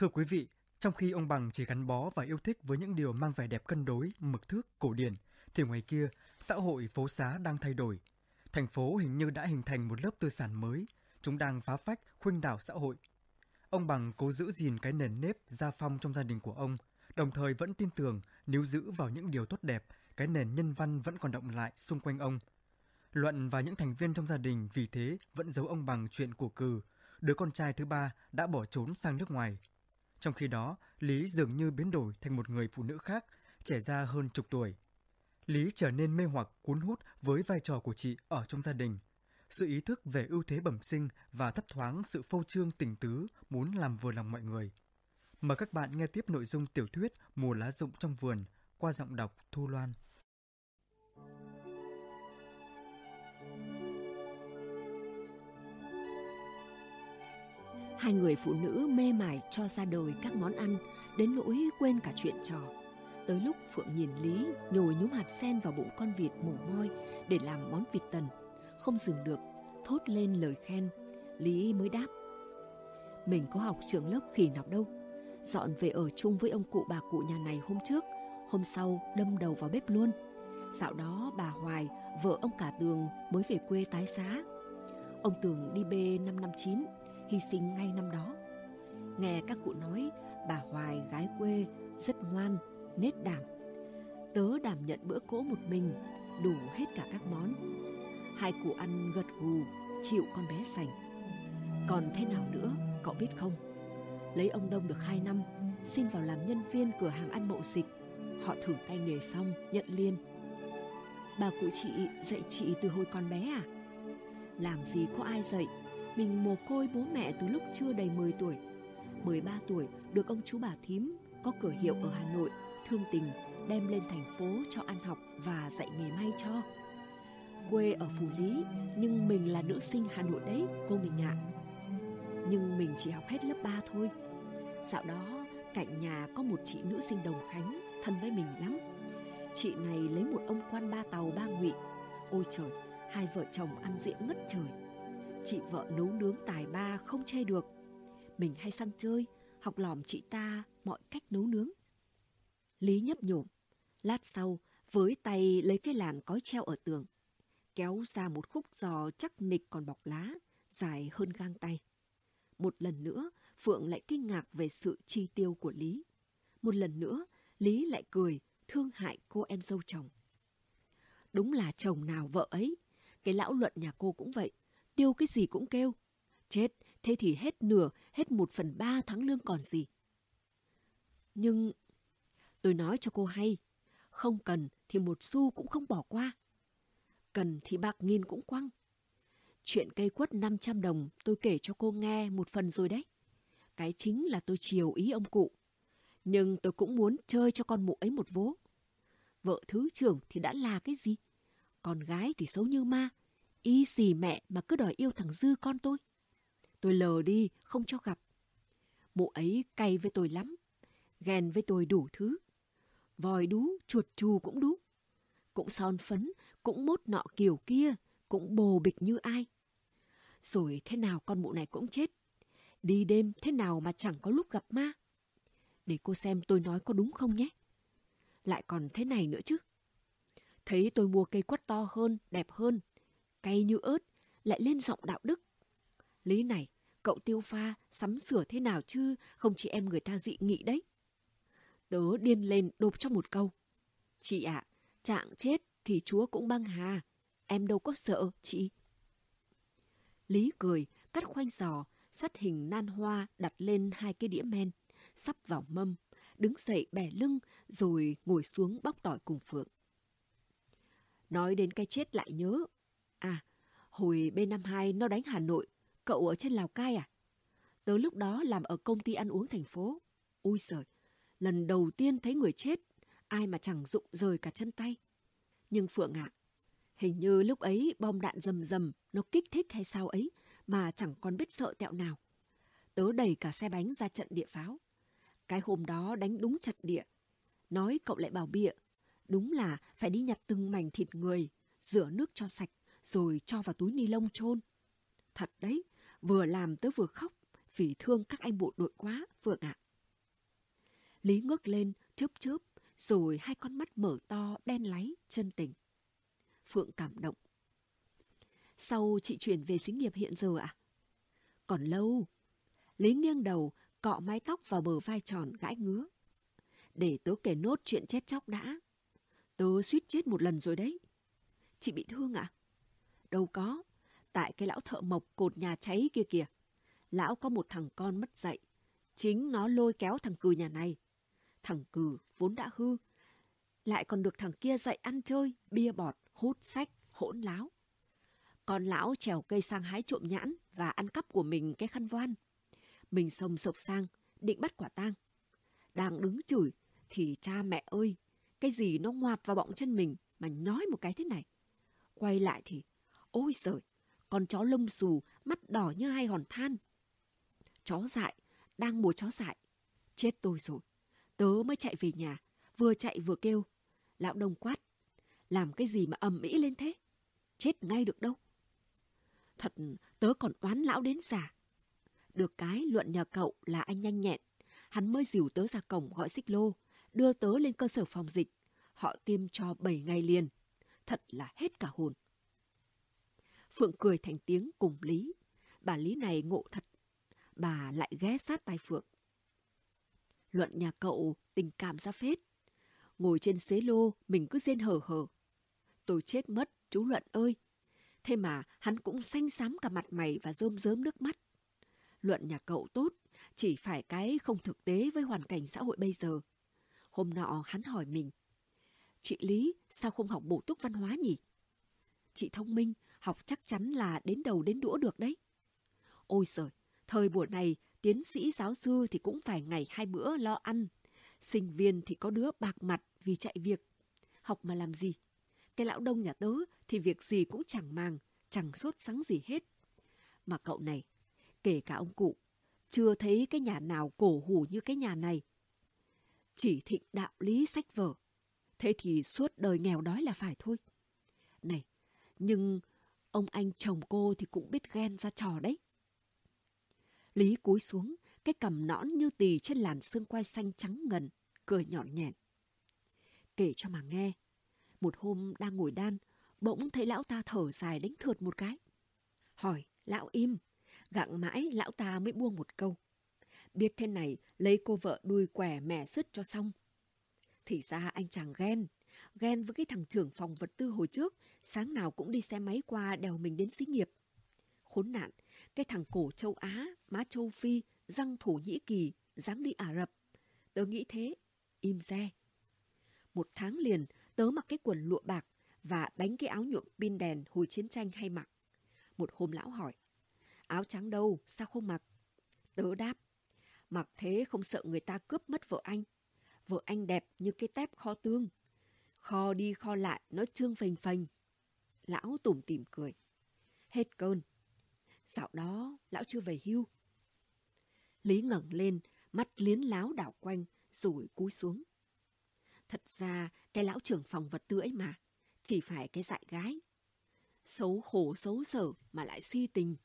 Thưa quý vị, trong khi ông Bằng chỉ gắn bó và yêu thích với những điều mang vẻ đẹp cân đối, mực thước, cổ điển, thì ngoài kia, xã hội phố xá đang thay đổi. Thành phố hình như đã hình thành một lớp tư sản mới, chúng đang phá phách, khuynh đảo xã hội. Ông Bằng cố giữ gìn cái nền nếp gia phong trong gia đình của ông, đồng thời vẫn tin tưởng nếu giữ vào những điều tốt đẹp, cái nền nhân văn vẫn còn động lại xung quanh ông. Luận và những thành viên trong gia đình vì thế vẫn giấu ông bằng chuyện của cừ, đứa con trai thứ ba đã bỏ trốn sang nước ngoài. Trong khi đó, Lý dường như biến đổi thành một người phụ nữ khác, trẻ ra hơn chục tuổi. Lý trở nên mê hoặc cuốn hút với vai trò của chị ở trong gia đình. Sự ý thức về ưu thế bẩm sinh và thấp thoáng sự phô trương tình tứ muốn làm vừa lòng mọi người. Mời các bạn nghe tiếp nội dung tiểu thuyết Mùa lá rụng trong vườn qua giọng đọc Thu Loan. Hai người phụ nữ mê mải cho ra đời các món ăn đến nỗi quên cả chuyện trò. Tới lúc Phượng nhìn Lý nhồi nhúm hạt sen vào bụng con vịt mổ môi để làm món vịt tần, không dừng được, thốt lên lời khen. Lý mới đáp. Mình có học trường lớp khỉ nào đâu. Dọn về ở chung với ông cụ bà cụ nhà này hôm trước, hôm sau đâm đầu vào bếp luôn. Dạo đó bà Hoài, vợ ông cả Tường mới về quê tái xá. Ông Tường đi B năm năm chín hy sinh ngay năm đó. Nghe các cụ nói, bà Hoài gái quê rất ngoan, nết đảm. Tớ đảm nhận bữa cỗ một mình, đủ hết cả các món. Hai cụ ăn gật gù, chịu con bé sành. Còn thế nào nữa, cậu biết không? Lấy ông Đông được hai năm, xin vào làm nhân viên cửa hàng ăn mậu dịch. Họ thử tay nghề xong, nhận liên. Bà cụ chị dạy chị từ hồi con bé à? Làm gì có ai dạy, mình mồ côi bố mẹ từ lúc chưa đầy 10 tuổi. 13 tuổi được ông chú bà thím có cửa hiệu ở Hà Nội, thương tình đem lên thành phố cho ăn học và dạy nghề may cho. Quê ở Phú Lý, nhưng mình là nữ sinh Hà Nội đấy, cô mình ạ. Nhưng mình chỉ học hết lớp 3 thôi. Dạo đó, cạnh nhà có một chị nữ sinh Đồng Khánh, thân với mình lắm. Chị này lấy một ông quan ba tàu ba ngụy. Ôi trời, hai vợ chồng ăn diện ngất trời Chị vợ nấu nướng tài ba không che được. Mình hay sang chơi, học lỏm chị ta mọi cách nấu nướng. Lý nhấp nhổm. Lát sau, với tay lấy cái làn cói treo ở tường. Kéo ra một khúc giò chắc nịch còn bọc lá, dài hơn gang tay. Một lần nữa, Phượng lại kinh ngạc về sự chi tiêu của Lý. Một lần nữa, Lý lại cười, thương hại cô em dâu chồng. Đúng là chồng nào vợ ấy. Cái lão luận nhà cô cũng vậy tiêu cái gì cũng kêu. Chết, thế thì hết nửa, hết một phần ba tháng lương còn gì. Nhưng tôi nói cho cô hay, không cần thì một xu cũng không bỏ qua. Cần thì bạc nghìn cũng quăng. Chuyện cây quất 500 đồng tôi kể cho cô nghe một phần rồi đấy. Cái chính là tôi chiều ý ông cụ. Nhưng tôi cũng muốn chơi cho con mụ ấy một vố. Vợ thứ trưởng thì đã là cái gì? Con gái thì xấu như ma, ý gì mẹ mà cứ đòi yêu thằng Dư con tôi. Tôi lờ đi, không cho gặp. Mụ ấy cay với tôi lắm, ghen với tôi đủ thứ. Vòi đú, chuột chù cũng đú. Cũng son phấn, cũng mốt nọ kiểu kia, cũng bồ bịch như ai. Rồi thế nào con mụ này cũng chết. Đi đêm thế nào mà chẳng có lúc gặp ma. Để cô xem tôi nói có đúng không nhé. Lại còn thế này nữa chứ. Thấy tôi mua cây quất to hơn, đẹp hơn, cay như ớt, lại lên giọng đạo đức. Lý này, cậu tiêu pha, sắm sửa thế nào chứ, không chỉ em người ta dị nghị đấy. Tớ điên lên đột cho một câu. Chị ạ, trạng chết thì chúa cũng băng hà, em đâu có sợ, chị. Lý cười, cắt khoanh giò, sắt hình nan hoa đặt lên hai cái đĩa men, sắp vào mâm, đứng dậy bẻ lưng rồi ngồi xuống bóc tỏi cùng Phượng. Nói đến cái chết lại nhớ, À, hồi B52 nó đánh Hà Nội, cậu ở trên Lào Cai à? Tớ lúc đó làm ở công ty ăn uống thành phố. Ui giời, lần đầu tiên thấy người chết, ai mà chẳng rụng rời cả chân tay. Nhưng Phượng ạ, hình như lúc ấy bom đạn rầm rầm, nó kích thích hay sao ấy, mà chẳng còn biết sợ tẹo nào. Tớ đẩy cả xe bánh ra trận địa pháo. Cái hôm đó đánh đúng trận địa. Nói cậu lại bảo bịa, đúng là phải đi nhặt từng mảnh thịt người, rửa nước cho sạch, rồi cho vào túi ni lông chôn. Thật đấy, vừa làm tớ vừa khóc vì thương các anh bộ đội quá, Phượng ạ. Lý ngước lên, chớp chớp, rồi hai con mắt mở to, đen láy, chân tình. Phượng cảm động. Sau chị chuyển về xí nghiệp hiện giờ ạ? À? Còn lâu. Lý nghiêng đầu, cọ mái tóc vào bờ vai tròn gãi ngứa. Để tớ kể nốt chuyện chết chóc đã. Tớ suýt chết một lần rồi đấy. Chị bị thương ạ? À? Đâu có. Tại cái lão thợ mộc cột nhà cháy kia kìa. Lão có một thằng con mất dạy. Chính nó lôi kéo thằng cừ nhà này. Thằng cừ vốn đã hư. Lại còn được thằng kia dạy ăn chơi, bia bọt, hút sách, hỗn láo. Con lão trèo cây sang hái trộm nhãn và ăn cắp của mình cái khăn voan. Mình xông sộc sang, định bắt quả tang. Đang đứng chửi, thì cha mẹ ơi, cái gì nó ngoạp vào bọng chân mình mà nói một cái thế này. Quay lại thì, ôi giời, con chó lông xù, mắt đỏ như hai hòn than. Chó dại, đang mùa chó dại. Chết tôi rồi. Tớ mới chạy về nhà, vừa chạy vừa kêu. Lão đông quát, làm cái gì mà ầm ĩ lên thế? Chết ngay được đâu. Thật, tớ còn oán lão đến già. Được cái luận nhờ cậu là anh nhanh nhẹn. Hắn mới dìu tớ ra cổng gọi xích lô, đưa tớ lên cơ sở phòng dịch. Họ tiêm cho 7 ngày liền. Thật là hết cả hồn. Phượng cười thành tiếng cùng Lý. Bà Lý này ngộ thật. Bà lại ghé sát tai Phượng. Luận nhà cậu tình cảm ra phết. Ngồi trên xế lô, mình cứ rên hờ hờ. Tôi chết mất, chú Luận ơi. Thế mà hắn cũng xanh xám cả mặt mày và rơm rớm nước mắt. Luận nhà cậu tốt, chỉ phải cái không thực tế với hoàn cảnh xã hội bây giờ. Hôm nọ hắn hỏi mình, chị Lý sao không học bổ túc văn hóa nhỉ? Chị thông minh, học chắc chắn là đến đầu đến đũa được đấy. Ôi giời, thời buổi này, tiến sĩ giáo sư thì cũng phải ngày hai bữa lo ăn. Sinh viên thì có đứa bạc mặt vì chạy việc. Học mà làm gì? Cái lão đông nhà tớ thì việc gì cũng chẳng màng, chẳng sốt sắng gì hết. Mà cậu này, kể cả ông cụ, chưa thấy cái nhà nào cổ hủ như cái nhà này. Chỉ thịnh đạo lý sách vở, thế thì suốt đời nghèo đói là phải thôi. Này, nhưng ông anh chồng cô thì cũng biết ghen ra trò đấy. Lý cúi xuống, cái cầm nõn như tì trên làn xương quai xanh trắng ngần, cười nhọn nhẹn. Kể cho mà nghe, một hôm đang ngồi đan, bỗng thấy lão ta thở dài đánh thượt một cái. Hỏi, lão im, gặng mãi lão ta mới buông một câu. Biết thế này, lấy cô vợ đuôi quẻ mẻ sứt cho xong. Thì ra anh chàng ghen, ghen với cái thằng trưởng phòng vật tư hồi trước, sáng nào cũng đi xe máy qua đèo mình đến xí nghiệp. Khốn nạn, cái thằng cổ châu Á, má châu Phi, răng Thổ Nhĩ Kỳ, dám đi Ả Rập. Tớ nghĩ thế, im xe Một tháng liền, tớ mặc cái quần lụa bạc và đánh cái áo nhuộm pin đèn hồi chiến tranh hay mặc. Một hôm lão hỏi, áo trắng đâu, sao không mặc? Tớ đáp, mặc thế không sợ người ta cướp mất vợ anh. Vợ anh đẹp như cái tép kho tương. Kho đi kho lại, nó trương phình phình. Lão tủm tỉm cười. Hết cơn. Dạo đó, lão chưa về hưu. Lý ngẩng lên, mắt liến láo đảo quanh, rồi cúi xuống. Thật ra, cái lão trưởng phòng vật tư ấy mà, chỉ phải cái dại gái. Xấu khổ xấu sở mà lại si tình.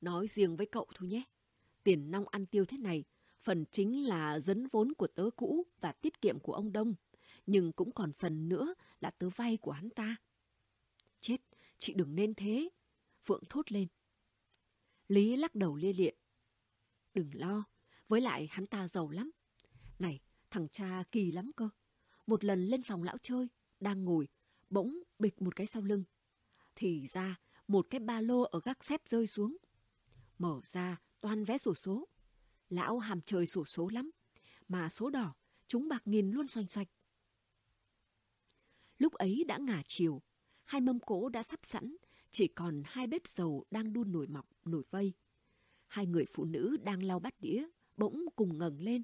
Nói riêng với cậu thôi nhé. Tiền nong ăn tiêu thế này, phần chính là dấn vốn của tớ cũ và tiết kiệm của ông Đông. Nhưng cũng còn phần nữa là tớ vay của hắn ta. Chết, chị đừng nên thế. Phượng thốt lên. Lý lắc đầu lia lịa. Đừng lo, với lại hắn ta giàu lắm. Này, thằng cha kỳ lắm cơ. Một lần lên phòng lão chơi, đang ngồi, bỗng bịch một cái sau lưng. Thì ra, một cái ba lô ở gác xếp rơi xuống. Mở ra, toàn vé sổ số. Lão hàm trời sổ số lắm. Mà số đỏ, chúng bạc nghìn luôn xoanh xoạch. Lúc ấy đã ngả chiều, hai mâm cỗ đã sắp sẵn, chỉ còn hai bếp dầu đang đun nổi mọc, nổi vây. Hai người phụ nữ đang lau bát đĩa, bỗng cùng ngẩng lên.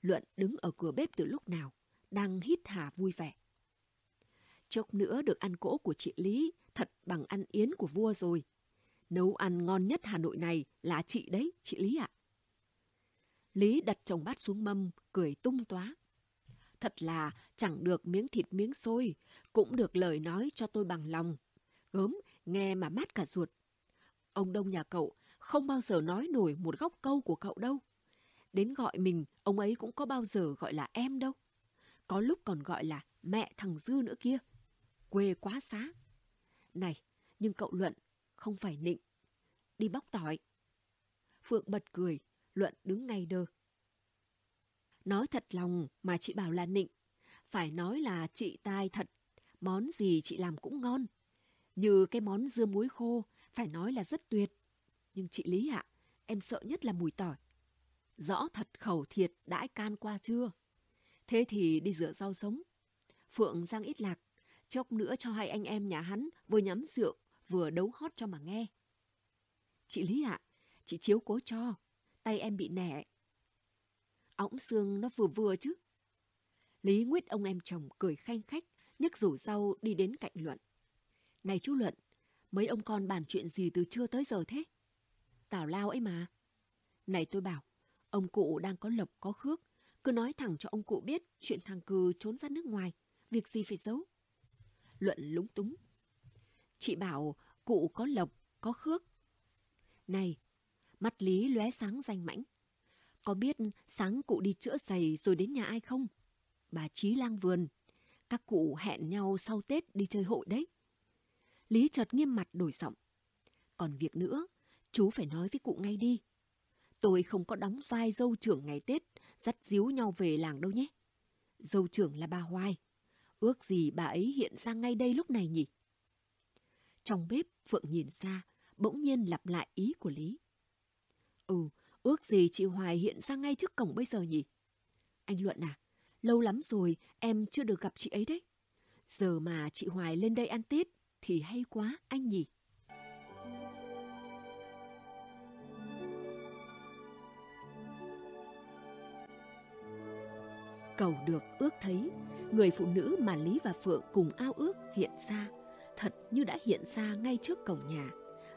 Luận đứng ở cửa bếp từ lúc nào, đang hít hà vui vẻ. Chốc nữa được ăn cỗ của chị Lý, thật bằng ăn yến của vua rồi. Nấu ăn ngon nhất Hà Nội này là chị đấy, chị Lý ạ. Lý đặt chồng bát xuống mâm, cười tung tóa. Thật là chẳng được miếng thịt miếng xôi, cũng được lời nói cho tôi bằng lòng. Gớm, nghe mà mát cả ruột. Ông Đông nhà cậu không bao giờ nói nổi một góc câu của cậu đâu. Đến gọi mình, ông ấy cũng có bao giờ gọi là em đâu. Có lúc còn gọi là mẹ thằng Dư nữa kia. Quê quá xá. Này, nhưng cậu Luận không phải nịnh. Đi bóc tỏi. Phượng bật cười, Luận đứng ngay đơ. Nói thật lòng mà chị bảo là nịnh. Phải nói là chị tai thật. Món gì chị làm cũng ngon. Như cái món dưa muối khô, phải nói là rất tuyệt. Nhưng chị Lý ạ, em sợ nhất là mùi tỏi. Rõ thật khẩu thiệt đãi can qua chưa? Thế thì đi rửa rau sống. Phượng giang ít lạc, chốc nữa cho hai anh em nhà hắn vừa nhắm rượu, vừa đấu hót cho mà nghe. Chị Lý ạ, chị chiếu cố cho, tay em bị nẻ. Ống xương nó vừa vừa chứ. Lý Nguyết ông em chồng cười khanh khách, nhấc rủ rau đi đến cạnh Luận. Này chú Luận, mấy ông con bàn chuyện gì từ trưa tới giờ thế? Tào lao ấy mà. Này tôi bảo, ông cụ đang có lộc có khước, cứ nói thẳng cho ông cụ biết chuyện thằng cừ trốn ra nước ngoài, việc gì phải giấu. Luận lúng túng. Chị bảo cụ có lộc, có khước. Này, mắt Lý lóe sáng danh mãnh. Có biết sáng cụ đi chữa giày rồi đến nhà ai không? Bà Trí lang vườn. Các cụ hẹn nhau sau Tết đi chơi hội đấy. Lý chợt nghiêm mặt đổi giọng. Còn việc nữa, chú phải nói với cụ ngay đi. Tôi không có đóng vai dâu trưởng ngày Tết, dắt díu nhau về làng đâu nhé. Dâu trưởng là bà Hoài. Ước gì bà ấy hiện ra ngay đây lúc này nhỉ? Trong bếp, Phượng nhìn ra, bỗng nhiên lặp lại ý của Lý. Ừ, ước gì chị Hoài hiện ra ngay trước cổng bây giờ nhỉ? Anh Luận à, lâu lắm rồi em chưa được gặp chị ấy đấy. Giờ mà chị Hoài lên đây ăn Tết thì hay quá anh nhỉ? Cầu được ước thấy, người phụ nữ mà Lý và Phượng cùng ao ước hiện ra, thật như đã hiện ra ngay trước cổng nhà,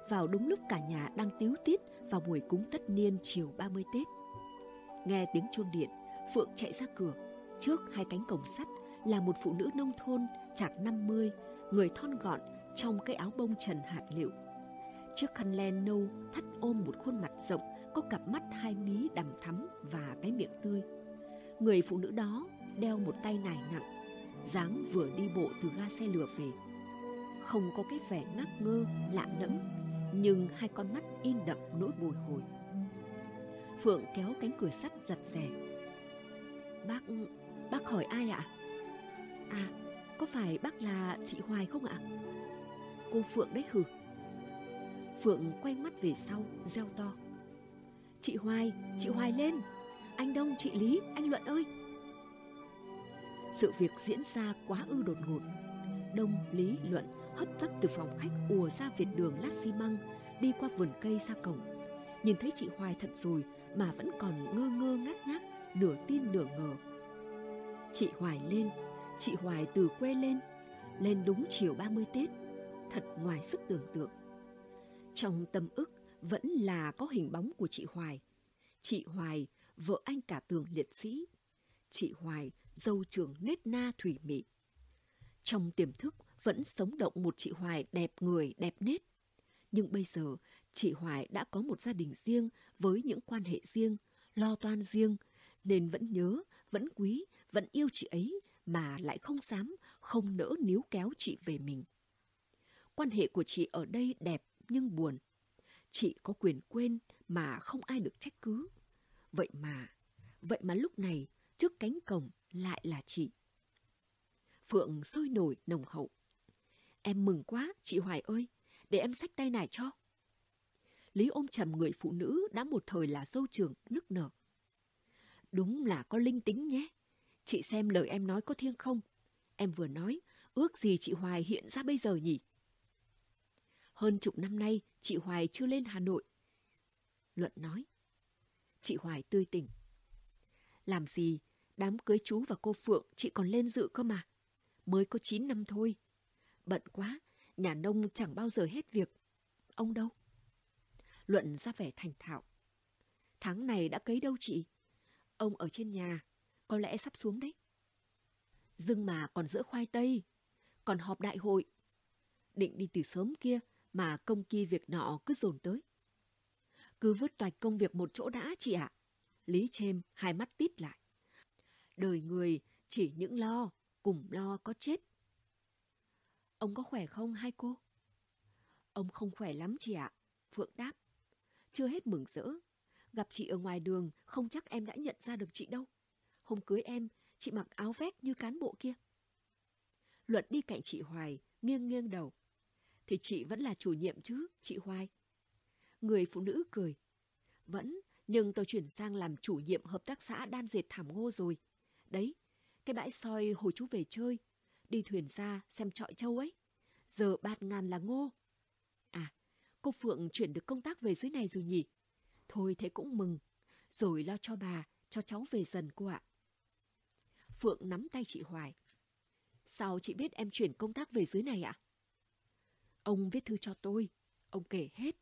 vào đúng lúc cả nhà đang tiếu tít vào buổi cúng tất niên chiều 30 Tết. Nghe tiếng chuông điện, Phượng chạy ra cửa, trước hai cánh cổng sắt là một phụ nữ nông thôn chạc 50, người thon gọn trong cái áo bông trần hạt liệu. Chiếc khăn len nâu thắt ôm một khuôn mặt rộng, có cặp mắt hai mí đằm thắm và cái miệng tươi. Người phụ nữ đó đeo một tay nải nặng, dáng vừa đi bộ từ ga xe lửa về. Không có cái vẻ ngắc ngơ, lạ lẫm, nhưng hai con mắt in đậm nỗi bồi hồi. Phượng kéo cánh cửa sắt giật rè. Bác, bác hỏi ai ạ? À, có phải bác là chị Hoài không ạ? Cô Phượng đấy hử. Phượng quay mắt về sau, reo to. Chị Hoài, chị Hoài lên! Anh Đông, chị Lý, anh Luận ơi! Sự việc diễn ra quá ư đột ngột. Đông, Lý, Luận hấp tấp từ phòng khách ùa ra việt đường lát xi măng, đi qua vườn cây ra cổng. Nhìn thấy chị Hoài thật rồi mà vẫn còn ngơ ngơ ngác ngác, nửa tin nửa ngờ. Chị Hoài lên, chị Hoài từ quê lên, lên đúng chiều 30 Tết, thật ngoài sức tưởng tượng. Trong tâm ức vẫn là có hình bóng của chị Hoài. Chị Hoài, vợ anh cả tường liệt sĩ. Chị Hoài, dâu trưởng nết na thủy mị. Trong tiềm thức vẫn sống động một chị Hoài đẹp người, đẹp nết. Nhưng bây giờ, chị Hoài đã có một gia đình riêng với những quan hệ riêng, lo toan riêng, nên vẫn nhớ, vẫn quý, vẫn yêu chị ấy mà lại không dám, không nỡ níu kéo chị về mình. Quan hệ của chị ở đây đẹp nhưng buồn. Chị có quyền quên mà không ai được trách cứ. Vậy mà, vậy mà lúc này trước cánh cổng lại là chị. Phượng sôi nổi nồng hậu. Em mừng quá, chị Hoài ơi, để em xách tay này cho. Lý ôm chầm người phụ nữ đã một thời là dâu trường nức nở. Đúng là có linh tính nhé. Chị xem lời em nói có thiêng không? Em vừa nói, ước gì chị Hoài hiện ra bây giờ nhỉ? Hơn chục năm nay, chị Hoài chưa lên Hà Nội. Luận nói. Chị Hoài tươi tỉnh. Làm gì, đám cưới chú và cô Phượng chị còn lên dự cơ mà. Mới có 9 năm thôi. Bận quá, nhà nông chẳng bao giờ hết việc. Ông đâu? Luận ra vẻ thành thạo. Tháng này đã cấy đâu chị? Ông ở trên nhà, có lẽ sắp xuống đấy. Dưng mà còn giữa khoai tây, còn họp đại hội. Định đi từ sớm kia mà công kia việc nọ cứ dồn tới. Cứ vứt toạch công việc một chỗ đã chị ạ. Lý Chêm hai mắt tít lại. Đời người chỉ những lo, cùng lo có chết. Ông có khỏe không hai cô? Ông không khỏe lắm chị ạ. Phượng đáp. Chưa hết mừng rỡ. Gặp chị ở ngoài đường không chắc em đã nhận ra được chị đâu. Hôm cưới em, chị mặc áo vét như cán bộ kia. Luận đi cạnh chị Hoài, nghiêng nghiêng đầu. Thì chị vẫn là chủ nhiệm chứ, chị Hoài. Người phụ nữ cười. Vẫn, nhưng tôi chuyển sang làm chủ nhiệm hợp tác xã đan dệt thảm ngô rồi. Đấy, cái bãi soi hồi chú về chơi, đi thuyền ra xem trọi châu ấy. Giờ bạt ngàn là ngô. À, cô Phượng chuyển được công tác về dưới này rồi nhỉ? Thôi thế cũng mừng. Rồi lo cho bà, cho cháu về dần cô ạ. Phượng nắm tay chị Hoài. Sao chị biết em chuyển công tác về dưới này ạ? Ông viết thư cho tôi. Ông kể hết.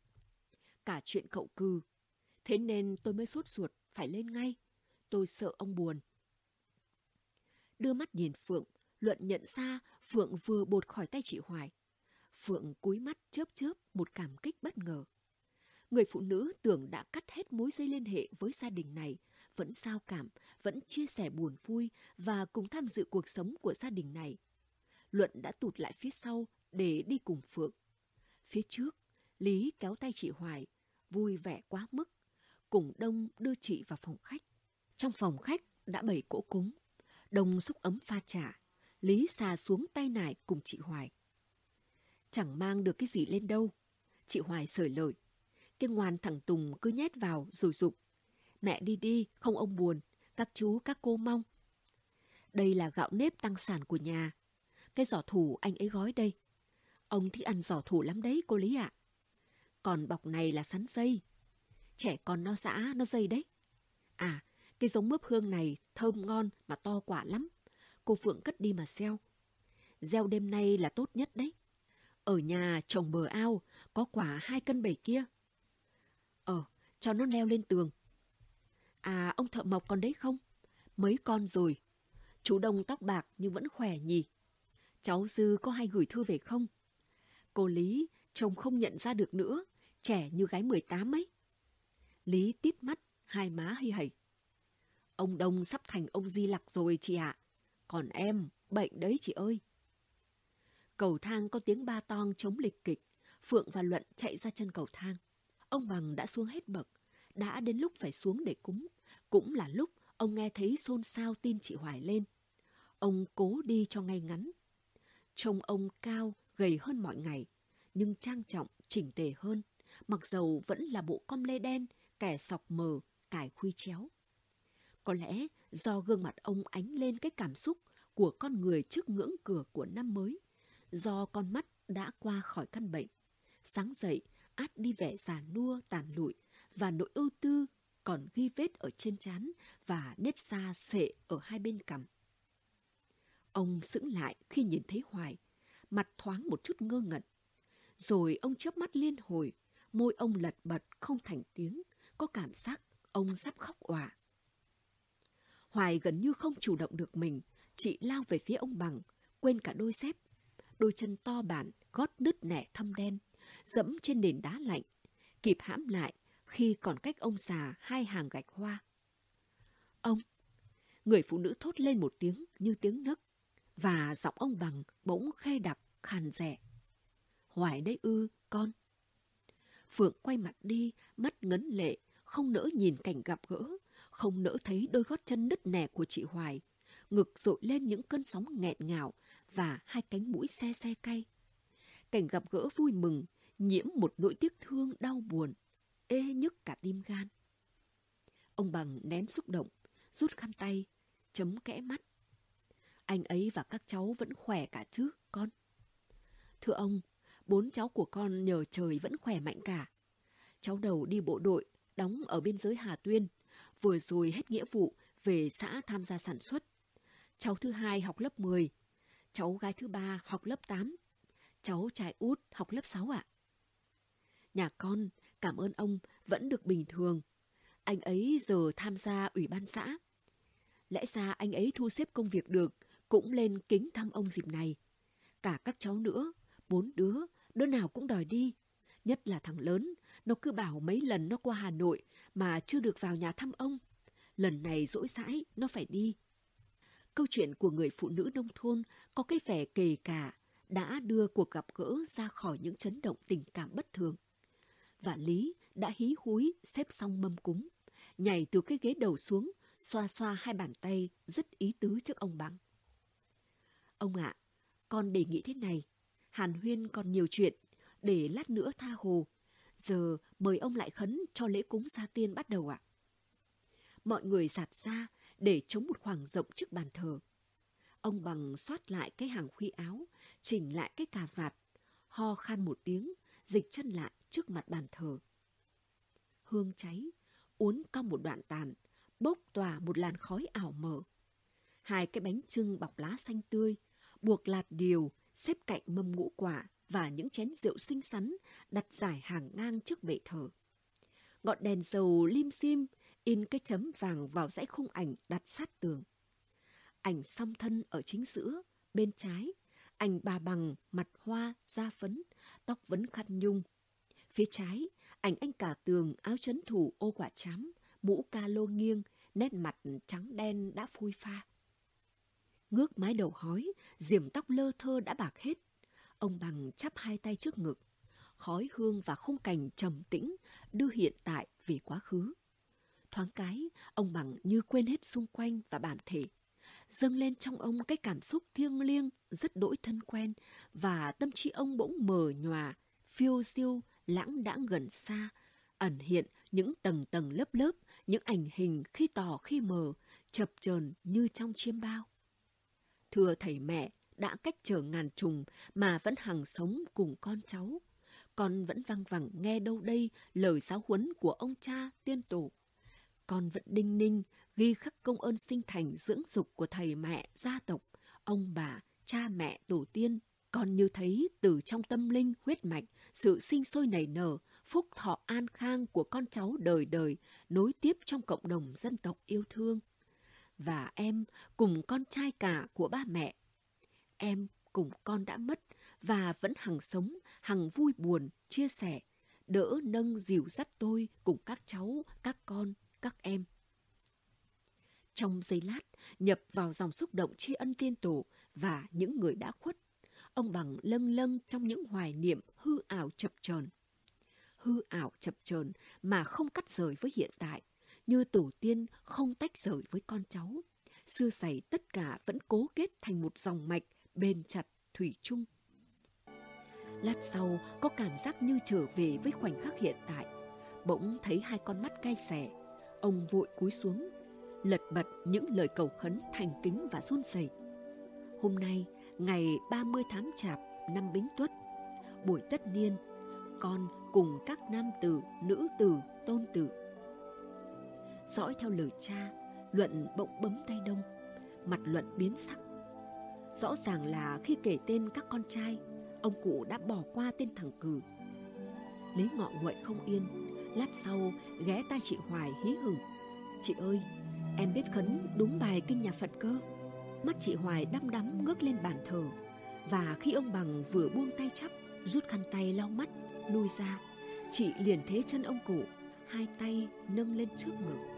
Cả chuyện cậu cư. Thế nên tôi mới sốt ruột, phải lên ngay. Tôi sợ ông buồn. Đưa mắt nhìn Phượng, Luận nhận ra Phượng vừa bột khỏi tay chị Hoài. Phượng cúi mắt chớp chớp một cảm kích bất ngờ. Người phụ nữ tưởng đã cắt hết mối dây liên hệ với gia đình này, vẫn sao cảm, vẫn chia sẻ buồn vui và cùng tham dự cuộc sống của gia đình này. Luận đã tụt lại phía sau để đi cùng Phượng. Phía trước, Lý kéo tay chị Hoài, vui vẻ quá mức, cùng Đông đưa chị vào phòng khách. Trong phòng khách đã bày cỗ cúng, Đông xúc ấm pha trà, Lý xà xuống tay nải cùng chị Hoài. Chẳng mang được cái gì lên đâu. Chị Hoài sởi lời. Cái ngoan thằng Tùng cứ nhét vào rồi dục. Mẹ đi đi, không ông buồn. Các chú, các cô mong. Đây là gạo nếp tăng sản của nhà. Cái giỏ thủ anh ấy gói đây. Ông thích ăn giỏ thủ lắm đấy, cô Lý ạ. Còn bọc này là sắn dây. Trẻ con nó dã, nó dây đấy. À, cái giống mướp hương này thơm ngon mà to quả lắm. Cô Phượng cất đi mà gieo. Gieo đêm nay là tốt nhất đấy. Ở nhà trồng bờ ao, có quả hai cân bảy kia. Ờ, cho nó leo lên tường. À, ông thợ mộc còn đấy không? Mấy con rồi. Chú Đông tóc bạc nhưng vẫn khỏe nhỉ. Cháu Dư có hay gửi thư về không? Cô Lý, chồng không nhận ra được nữa, trẻ như gái 18 ấy. Lý tít mắt, hai má hay hẩy. Ông Đông sắp thành ông Di Lặc rồi chị ạ. Còn em, bệnh đấy chị ơi. Cầu thang có tiếng ba tong chống lịch kịch. Phượng và Luận chạy ra chân cầu thang. Ông Bằng đã xuống hết bậc. Đã đến lúc phải xuống để cúng. Cũng là lúc ông nghe thấy xôn xao tin chị Hoài lên. Ông cố đi cho ngay ngắn. Trông ông cao, gầy hơn mọi ngày, nhưng trang trọng, chỉnh tề hơn. Mặc dầu vẫn là bộ com lê đen, kẻ sọc mờ, cải khuy chéo. Có lẽ do gương mặt ông ánh lên cái cảm xúc của con người trước ngưỡng cửa của năm mới, do con mắt đã qua khỏi căn bệnh. Sáng dậy, át đi vẻ già nua tàn lụi và nỗi ưu tư còn ghi vết ở trên trán và nếp da sệ ở hai bên cằm. Ông sững lại khi nhìn thấy Hoài, mặt thoáng một chút ngơ ngẩn. Rồi ông chớp mắt liên hồi, môi ông lật bật không thành tiếng, có cảm giác ông sắp khóc òa. Hoài gần như không chủ động được mình, chị lao về phía ông Bằng, quên cả đôi dép. Đôi chân to bản, gót đứt nẻ thâm đen, dẫm trên nền đá lạnh, kịp hãm lại khi còn cách ông già hai hàng gạch hoa. Ông! Người phụ nữ thốt lên một tiếng như tiếng nấc, và giọng ông Bằng bỗng khe đặc, khàn rẻ. Hoài đấy ư, con. Phượng quay mặt đi, mắt ngấn lệ, không nỡ nhìn cảnh gặp gỡ, không nỡ thấy đôi gót chân nứt nẻ của chị Hoài, ngực dội lên những cơn sóng nghẹn ngào và hai cánh mũi xe xe cay. Cảnh gặp gỡ vui mừng, nhiễm một nỗi tiếc thương đau buồn, ê nhức cả tim gan. Ông Bằng nén xúc động, rút khăn tay, chấm kẽ mắt. Anh ấy và các cháu vẫn khỏe cả chứ, con? Thưa ông, bốn cháu của con nhờ trời vẫn khỏe mạnh cả. Cháu đầu đi bộ đội, đóng ở biên giới Hà Tuyên, vừa rồi hết nghĩa vụ về xã tham gia sản xuất. Cháu thứ hai học lớp 10, cháu gái thứ ba học lớp 8, cháu trai út học lớp 6 ạ. Nhà con, cảm ơn ông, vẫn được bình thường. Anh ấy giờ tham gia ủy ban xã. Lẽ ra anh ấy thu xếp công việc được, cũng lên kính thăm ông dịp này. Cả các cháu nữa, bốn đứa, đứa nào cũng đòi đi. Nhất là thằng lớn, nó cứ bảo mấy lần nó qua Hà Nội mà chưa được vào nhà thăm ông. lần này dỗi dãi, nó phải đi. Câu chuyện của người phụ nữ nông thôn có cái vẻ kề cả đã đưa cuộc gặp gỡ ra khỏi những chấn động tình cảm bất thường. Và Lý đã hí húi xếp xong mâm cúng, nhảy từ cái ghế đầu xuống, xoa xoa hai bàn tay rất ý tứ trước ông bằng. Ông ạ, con đề nghị thế này, Hàn Huyên còn nhiều chuyện, để lát nữa tha hồ. Giờ mời ông lại khấn cho lễ cúng gia tiên bắt đầu ạ. Mọi người giạt ra để chống một khoảng rộng trước bàn thờ. Ông bằng xoát lại cái hàng khuy áo, chỉnh lại cái cà vạt, ho khan một tiếng, dịch chân lại trước mặt bàn thờ. Hương cháy, uốn cong một đoạn tàn, bốc tỏa một làn khói ảo mờ. Hai cái bánh trưng bọc lá xanh tươi, buộc lạt điều, xếp cạnh mâm ngũ quả và những chén rượu xinh xắn đặt giải hàng ngang trước bệ thờ. Ngọn đèn dầu lim dim in cái chấm vàng vào dãy khung ảnh đặt sát tường. Ảnh song thân ở chính giữa, bên trái, ảnh bà bằng mặt hoa, da phấn, tóc vấn khăn nhung. Phía trái, ảnh anh cả tường áo chấn thủ ô quả chám, mũ ca lô nghiêng, nét mặt trắng đen đã phôi pha. Ngước mái đầu hói, diềm tóc lơ thơ đã bạc hết. Ông bằng chắp hai tay trước ngực. Khói hương và khung cảnh trầm tĩnh đưa hiện tại về quá khứ. Thoáng cái, ông bằng như quên hết xung quanh và bản thể. Dâng lên trong ông cái cảm xúc thiêng liêng, rất đỗi thân quen, và tâm trí ông bỗng mờ nhòa, phiêu diêu, lãng đãng gần xa, ẩn hiện những tầng tầng lớp lớp, những ảnh hình khi tỏ khi mờ, chập chờn như trong chiêm bao. Thưa thầy mẹ, đã cách trở ngàn trùng mà vẫn hằng sống cùng con cháu. Con vẫn văng vẳng nghe đâu đây lời giáo huấn của ông cha tiên tổ. Con vẫn đinh ninh ghi khắc công ơn sinh thành dưỡng dục của thầy mẹ, gia tộc, ông bà, cha mẹ, tổ tiên. Con như thấy từ trong tâm linh, huyết mạch, sự sinh sôi nảy nở, phúc thọ an khang của con cháu đời đời nối tiếp trong cộng đồng dân tộc yêu thương. Và em cùng con trai cả của ba mẹ. Em cùng con đã mất và vẫn hằng sống, hằng vui buồn, chia sẻ, đỡ nâng dìu dắt tôi cùng các cháu, các con, các em. Trong giây lát, nhập vào dòng xúc động tri ân tiên tổ và những người đã khuất, ông bằng lâng lâng trong những hoài niệm hư ảo chập chờn hư ảo chập chờn mà không cắt rời với hiện tại, như tổ tiên không tách rời với con cháu. Xưa xảy tất cả vẫn cố kết thành một dòng mạch bền chặt thủy chung. Lát sau có cảm giác như trở về với khoảnh khắc hiện tại. Bỗng thấy hai con mắt cay xẻ. Ông vội cúi xuống, lật bật những lời cầu khấn thành kính và run rẩy. Hôm nay, ngày 30 tháng Chạp năm Bính Tuất, buổi tất niên, con cùng các nam tử, nữ tử, tôn tử. Dõi theo lời cha, Luận bỗng bấm tay đông, mặt Luận biến sắc. Rõ ràng là khi kể tên các con trai, ông cụ đã bỏ qua tên thằng Cử. Lý ngọ nguậy không yên, lát sau ghé tay chị Hoài hí hửng. Chị ơi, em biết khấn đúng bài kinh nhà Phật cơ. Mắt chị Hoài đăm đắm ngước lên bàn thờ, và khi ông bằng vừa buông tay chắp, rút khăn tay lau mắt, lui ra, chị liền thế chân ông cụ, hai tay nâng lên trước ngực